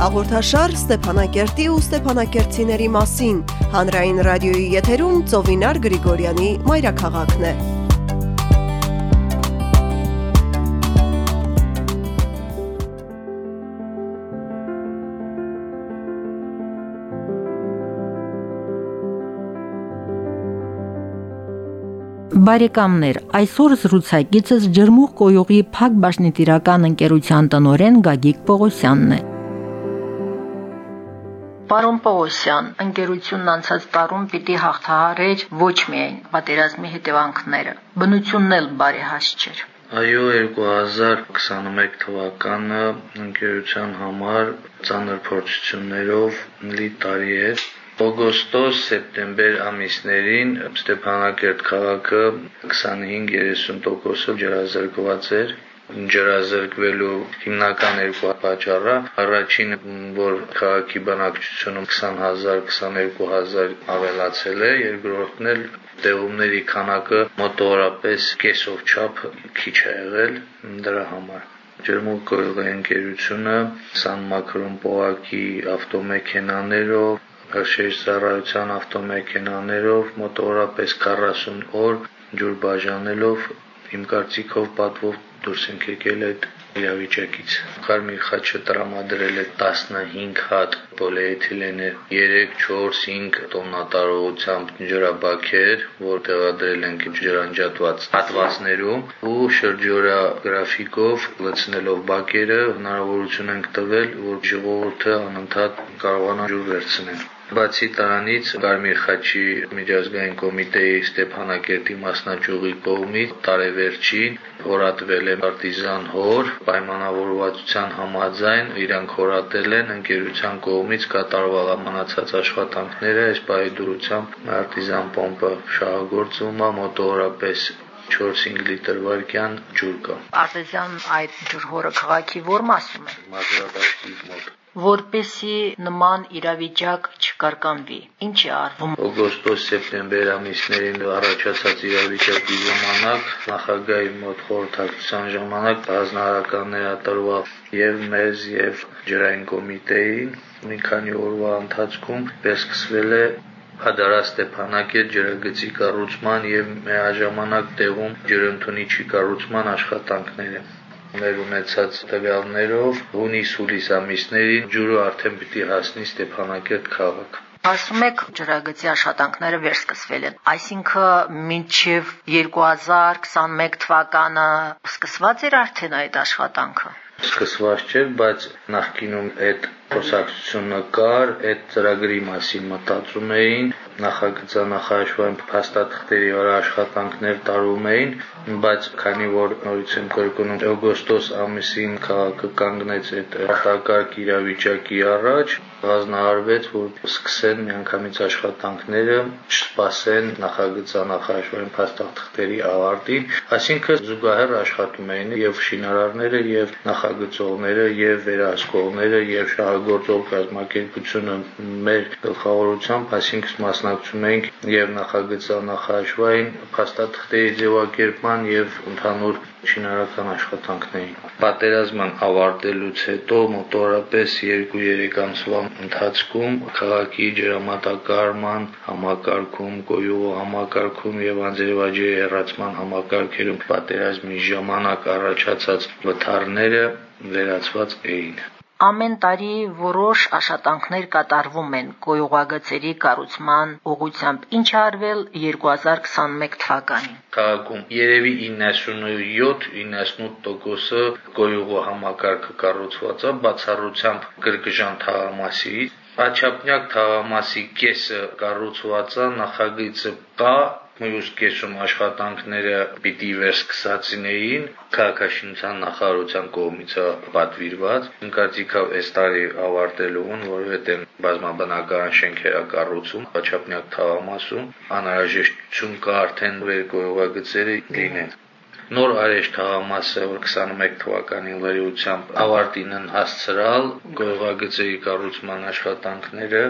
Հաղորդաշար Ստեփանակերտի ու Ստեփանակերտցիների մասին հանրային ռադիոյի եթերում Ծովինար Գրիգորյանի մայրաքաղաքն է։ Բարեկամներ, այսօր զրուցակիցս ջրմուղ կոյուղի Փակ Բաշնետիրական ընկերության տնորեն Գագիկ Պողոսյանն է։ Պարոն Պողոսյան, ընկերությունն անցած տարում պիտի հաղթահարեր ոչ միայն պատերազմի հետևանքները, բնությունն էլ բարեհաս չէր։ Այո, 2021 թվականը ընկերության համար ծանր փորձություններով լի տարի էր օգոստոս-սեպտեմբեր ամիսներին Ստեփանակերտ քաղաքը 25-30%-ով ջրազրկված էր ջրազրկվելու հիմնական երկու պատճառը առաջին որ քաղաքի բնակչությունը 20000 22000 ավելացել է երկրորդն էլ տեղումների քանակը մոտավորապես կեսով չափ քիչ է եղել դրա համար ջերմուկոյղի ընկերությունը Սան Մակրոն Պոակի ավտոմեքենաներով հրշեջ ծառայության ավտոմեքենաներով մոտավորապես 40 օր ջուր բաժանելով իմ կարծիքով պատվով դուրս ենք եկել այդ իրավիճակից։ Կարմիր խաչը տրամադրել է 15 հատ պոլիէթիլենը 3-4-5 տոննատարողությամբ ջրաբաքեր, որ տեղադրել ենք ջրանջատված հատվածներում ու շրջօրա գրաֆիկով լցնելով բակերը հնարավորություն ենք տվել, որ ժողովուրդը անընդհատ կարողանա ջուր վերցնել։ Բացի դրանից Կարմիր խաչի միջազգային կոմիտեի Ստեփանակերտի մասնաճյուղի կողմից տարեվերջին հորատվել է արտիզան հոր պայմանավորվածության համաձայն իրանք հորատել են ընկերության կողմից կատարվող մնացած աշխատանքները այս պահի դուրությամբ արտիզան պոմպը շահագործվում է մոտավորապես 4-5 լիտր վարկյան ջուր կա։ Արտեզյան այդ ջրհորը քաղաքի ո՞ր մասում է։ Մազրադաշտի մոտ որպեսի նման իրավիճակ չկարկանվի։ Ինչ է արվում։ Օգոստոս-սեպտեմբեր ամիսներին առաջացած իրավիճակի ժամանակ նախագահի մոտ խորհրդակցության ժամանակ հանրահարականներ ատրվավ եւ մեզ եւ ջրային կոմիտեին մի քանի օրվա ընթացքում վերսկսվել է Հադարա Ստեփանակերտ ջրագծի կառուցման եւ միաժամանակ տեղում ջրընդունիչի կառուցման աշխատանքները մեր ունեցած տվյալներով հունիս-հուլիս ամիսներին ջուրը արդեն պիտի հասնի Ստեփանակերտ քաղաք։ Ասում եք ջրագծի աշխատանքները վերսկսվել են։ Այսինքն մինչև 2021 թվականը սկսված էր արդեն այդ աշխատանքը։ Սկսված չէր, բայց նախկինում այդ խոսակցությունը կար, այդ ծրագրի մասին մտածում էին, նախագծանախաշվային փաստաթղթերի վրա աշխատանքներ տարում էին, բայց քանի որ նորից եմ կրկնում օգոստոս ամիսին քաղաքը կանգնեց այդ արտակարգ իրավիճակի առաջ, հանձնարարվեց, որ սկսեն միանգամից աշխատանքները, չսպասեն նախագծանախաշվային փաստաթղթերի ավարտին, այսինքն զուգահեռ աշխատում էին եւ շինարարները եւ նախագծողները եւ վերահսկողները եւ շահագործող կազմակերպությունը մեր գլխավորությամբ, այսինքն մասնակցում ենք եւ նախագծանախաշվային փաստաթղթերի ձևակերպման եւ ընդհանուր շինարարական աշխատանքներին։ Պատերազման ավարտելուց հետո մոտորապես 2-3 ամսվա ընթացքում քաղաքի ջրամատակարարման համակարգում, կոյուղ համակարգում եւ անձրևաջրի հեռացման համակարգերում պատերազմի ժամանակ առաջացած վթարները վերացված էին։ Ամեն տարի որոշ աշխատանքներ կատարվում են կոյուղագծերի կառուցման ուղղությամբ։ Ինչ արվել 2021 թվականին։ Քաղաքում երևի 97-98%-ը կոյուղու համակարգը կառուցված է բացառությամբ կրկժան թաղամասից Աչափնյակ թաղամասի կեսը կառուցված է, նախագիծը կա, մյուս կեսում աշխատանքները պիտի վերսկսածին քաղաքաշինության նախարարության կողմից պատվիրված։ Իմ կարծիքով այս տարի ավարտելու են, որովհետև բազմաբնակարան շենքեր է կառուցում Աչափնյակ թաղամասում, անհրաժեշտություն կա արդեն վերկոյուղագծերը լինեն նոր արեշտ թաղամասը, որ 21 թվականին լրիությամբ ավարտին են հասցրալ գողագծերի կառուցման աշխատանքները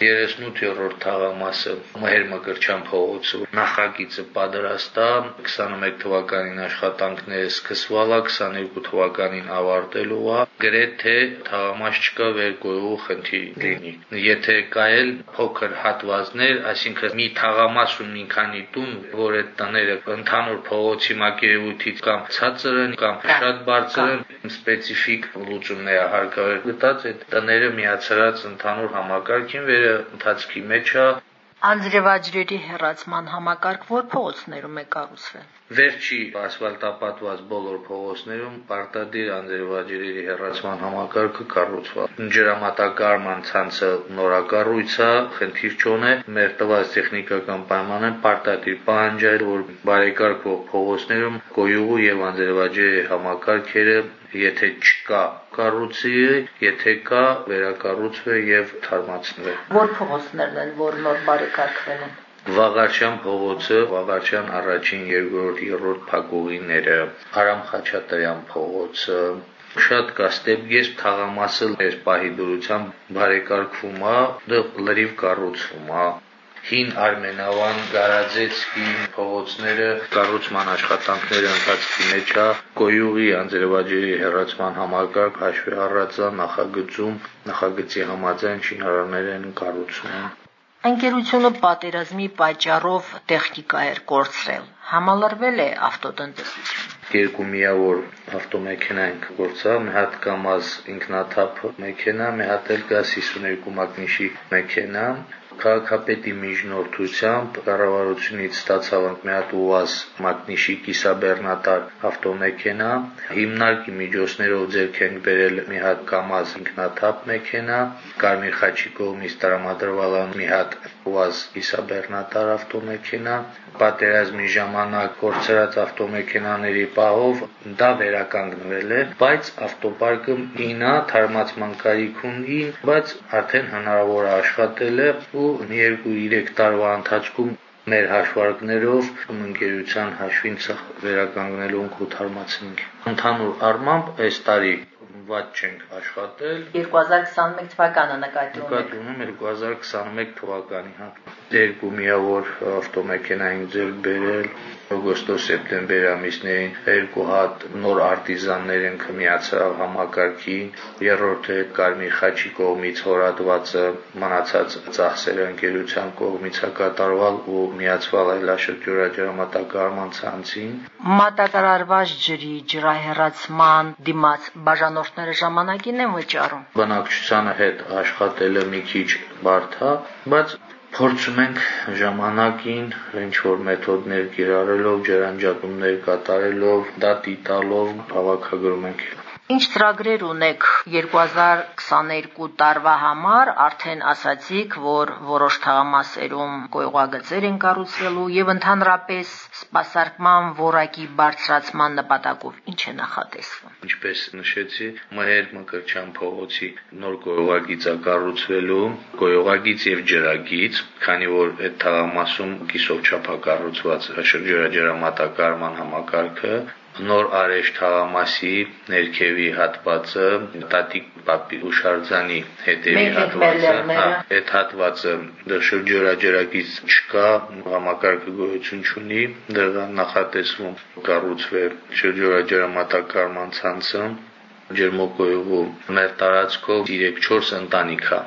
38-րդ թաղամասը Մհերմագրչյան փողոցում նախագիծը պատրաստա 21 թվականին աշխատանքները սկսվալա 22 թվականին ավարտելու է գրեթե թաղամաս չկա վերկոյու խնդիր լինի եթե կայել փոքր հատվածներ այսինքն մի թաղամաս ու մի քանի տուն որ այդ տները ընդհանուր փողոցի մակերևույթից կամ ցածր են կամ շատ բարձր են սպეციფიկ լուծումները հարկավոր գտած այդ տները միացած ընդհանուր համակարգին վեր ընթացքի մեջ է Անձրևաջրերի հեռացման համակարգ որ փողոցներում է կառուցվել։ Վերջի ասֆալտապատված բոլոր փողոցներում պարտադիր անձրևաջրերի հեռացման համակարգը կառուցված։ Ջրամատակարարման ցանցը նորակառույց է, խնդիր չունե, մեր տված տեխնիկական պայմանը պարտադիր պահանջել, որ բարեկարգող փողոցներում գոյուղու եւ անձրևաջրերի համակարգերը եթե չկա կառուցի, եթե կա վերակառուցվի եւ թարմացնվի։ Որ փողոցներն են, որ նոր բարեկարգվել են։ Վաղարչյան փողոցը, Վաղարչյան առաջին, երկրորդ, երրորդ փակուղիները, Արամ Խաչատրյան փողոցը, շատ կա ստեպգես թաղամասը այս պահի դուրությամբ բարեկարգվում է, դա լրիվ կառուցվում է հին Արմենավան Գարաձեցկի փողոցները կառուցման աշխատանքները ընթացքի մեջ է. Կոյուղի անձրևաջրի հեռացման համակարգ հաշվի առածա նախագծում նախագծի համաձայն շինարարներ են կառուցում Ընկերությունը պատերազմի պատճառով տեխնիկա էր կորցրել։ Համալրվել է ավտոտնտեսությունը։ Երկու միավոր ավտոմեքենա ենք կորցրել, մի հատ կամազ ինքնաթափ մեքենա, մի հատ էլ գազ 52 մագնիշի մեքենա, քաղաքապետի միջնորդությամբ կառավարությունից ստացավանք մի հատ ՈՒԱԶ մագնիշի կիսաբեռնատար ավտոմեքենա, հիմնարկի միջոցներով ձեռք ենք բերել մի հատ կամազ ինքնաթափ մեքենա, Կարմիր խաչի կողմից տրամադրվել մի հատ ՈՒԱԶ կիսաբեռնատար ավտոմեքենա, պատերազմի ժամանակ կորցրած ավտոմեքենաների պահով դա վերականգնվել է, բայց ավտոպարկը ինա թարմացման կարիք ունի, բայց արդեն հնարավոր է աշխատել է ու 2-3 տարվա ընթացքում մեր հաշվարկներով ընկերության հաշվին ցախ վերականգնելու ենք ու թարմացնենք։ Ընդհանուր առմամբ այս տարի վատ չենք աշխատել 2021 թվականը նկատի ունեք նկատի ունեմ 2021 թվականի հա երկու միավոր ավտոմեքենա ենք ձեռք բերել օգոստոս-սեպտեմբեր ամիսներին երկու հատ նոր արտիզաններ են միացավ համակարգին երրորդը Կարմիր խաչի կողմից հորատվածը մնացած ծախսերը ընկերության կողմից է կատարվել ու միացվել այլաշրջորաջրամատակարարման ցանցին մատակարարված ջրի ջրահեռացման դիմաց բաժանորդները ժամանակին են վճարում բնակչությանը հետ աշխատելը մի քիչ բարդ է բայց փորձում ենք ժամանակին ինչ որ մեթոդներ կիրառելով, ջրանջատումներ կատարելով, դատի տալով հավաքագրում ենք Ինչ ծրագրեր ունեք 2022 տարվա համար, արդեն ասացիք, որ որոշ թաղամասերում գոյղագծեր են կառուցվելու եւ ընդհանրապես սպասարկման որակի բարձրացման նպատակով ինչ է նախատեսվում։ Ինչպես նշեցի, Մհեր Մկրտչյան փողոցի նոր գոյղագիծը կառուցվելու, գոյղագիծ եւ ջրագիծ, քանի որ այդ թաղամասում կիսով չափա կառուցված շրջերաջրամատակարարման համակարգը նոր արեշտ թաղամասի ներքևի հատվածը տատիկ պապի հուշարձանի հետևի հատվածը հա այդ հատվածը դա շրջորաջերակից չկա համակարգը գոյություն չունի դրա նախատեսվում կառուցվի շրջորաջերամատակարարման ցանցը ջերմոկոյու մեր տարածքով 3-4 ընտանիքա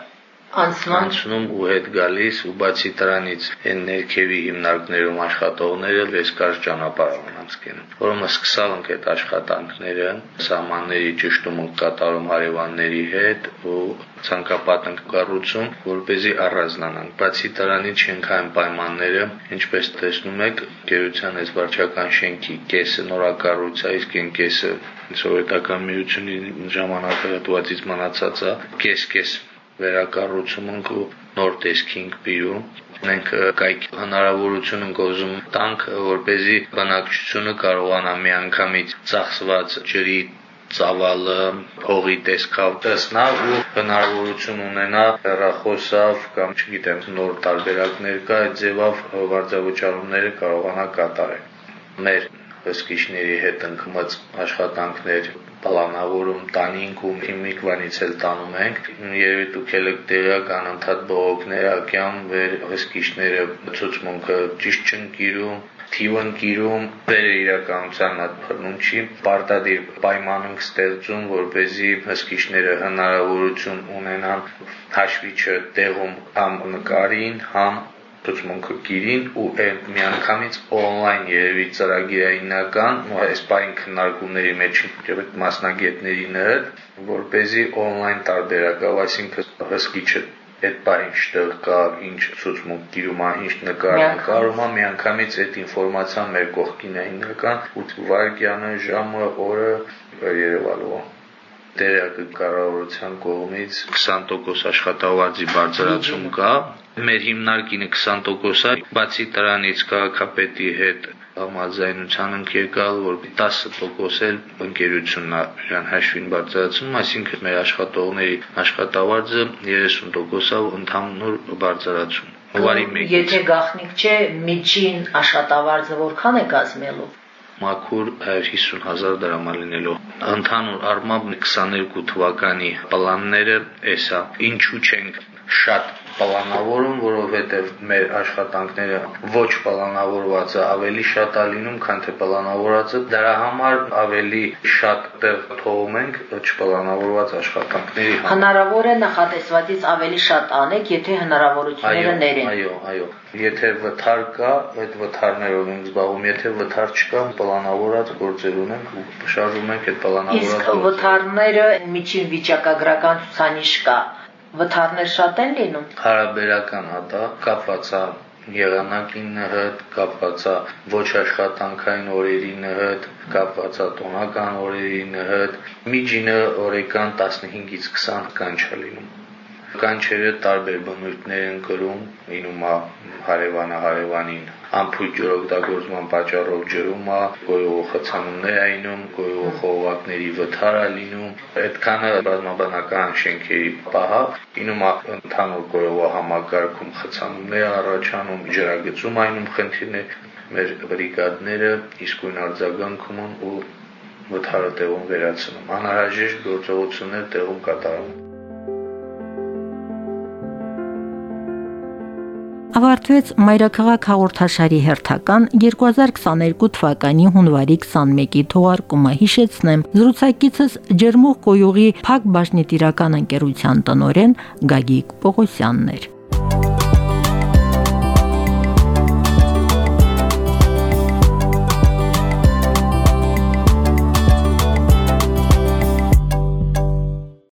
անցնում ու հետ գալիս ու բացի դրանից այն ներքևի հիմնարկներում աշխատողները լեսկար ճանապարհ են անցկենում որոնց սկսալ ենք այդ աշխատանքները սահմանների ճշտումը կատարում հարևանների հետ ու ցանկապատ ենք կառուցում, որ เป զի առանձնանանք։ Բացի դրանից շենքային պայմանները, ինչպես տեսնում եք, գերության այս վարչական շենքի կեսը նորակառույց է, իսկ այն կեսը սովետական միությունի ժամանակահատվածից մնացած է, կես-կես վերակառուցում ենք ու նոր տեսքի ենք բերում մենք կայք հնարավորություն ենք ուզում տանք որ เป զի բնակչությունը կարողանա միանգամից ծախսված ջրի ծավալը փողի տեսքով տեսնալ ու հնարավորություն ունենա հեռախոսով կամ չգիտեմ նոր տարբերակներ կա այդ ձևով վարձավճարումները կարողանա կատարել մեր հսկիչների հետ ընկած աշխատանքներ պլանավորում տանինք ու հիմիկվանից էլ տանում ենք երևի դուք եք տեղյակ անընդհատ բողոքներակյամ վեր հսկիչները ցուցմունքը ճիշտ չընկիրում թիվն գիրում բերը իրականության այդ բռնում չի պարտադիր պայման ենք ստեղծում որ เป զի հսկիչները հնարավորություն ունենան հաշվիչը տեղում համ նկարին համ ցուցմունքը գիրին ու այն միանգամից on-line երևի ծրագիրայինական ու այս բային քննարկումների մեջ եւ մասնագետներին հետ որ เป զի on-line տարբերակով այսինքն հսկիչը այդ բան ինչտեղ կա, ինչ ցուցմունք գիրում, ինչ նկար նկարում, միանգամից այդ ինֆորմացիան մեր կողքին է հիմնական 8 վայրկյանը, ժամը, օրը երևալու է տեղյակը կառավարության կողմից 20% աշխատավարձի բարձրացում կա մեր հիմնարկինը 20% է բացի դրանից քաղաքապետի հետ համաձայնության ենք եկալ, որ 10% էլ ընկերությունն իրան հաշվին բարձրացնում, այսինքն մեր աշխատողների աշխատավարձը 30%-ով ընդհանուր բարձրացում։ Հովարի 1 Եթե գախնիկ չէ, միջին աշխատավարձը որքան է կազմելու մաքուր 150 հազար դրամ լինելով ընդհանուր առմամբ 22 թվականի պլանները էսա ինչու չենք շատ պլանավորում, որովհետև մեր աշխատանքները ոչ պլանավորվածը ավելի շատ է լինում, քան թե պլանավորվածը։ Դրա համար ավելի շատ տեղ թողում ենք չպլանավորված աշխատանքների համար։ Հնարավոր է նախատեսվածից ավելի շատ անեք, եթե հնարավորությունները ներեն։ Այո, այո։ Եթե վթար կա, այդ վթարներով ենք զբաղվում, եթե վթար չկա, պլանավորած գործեր ունենք ու շարժում ենք այդ պլանավորած Իսկ վթարները միջին վիճակագրական ցուցանիշ կա վթարներ շատ են լինում։ Հարաբերական հա դա կապված է եղանակին հետ, կապված է ոչ աշխատանքային օրերին հետ, կապված է տոնական օրերին հետ, միջինը օրեկան 15-ից 20 կանչ է լինում կանչերը տարբեր բնույթներ են կրում, ինում է հարևանը հարևանին ամփոփ ջրօգտագործման պատճառով ջրում է, գոյող խցանումներ է ինում, գոյող խողովակների վթար է լինում, այդքանը բազմաբանական շենքերի պահա ինում է ընդհանուր գոյող համակարգում խցանումներ առաջանում, ջրագծում այնում խնդիրներ, մեր բրիգադները իսկույն արձագանքում ու վթարը տեղում վերացնում։ Անհրաժեշտ գործողություններ տեղում կատարում։ ավարտվեց Մայրաքաղաք հաղորդաշարի հերթական 2022 թվականի հունվարի 21-ի թողարկումը։ Հիշեցնեմ, զրուցակիցս Ջերմուխ կոյուղի Փակ բաժնետիրական ընկերության տնորեն Գագիկ Պողոսյանն էր։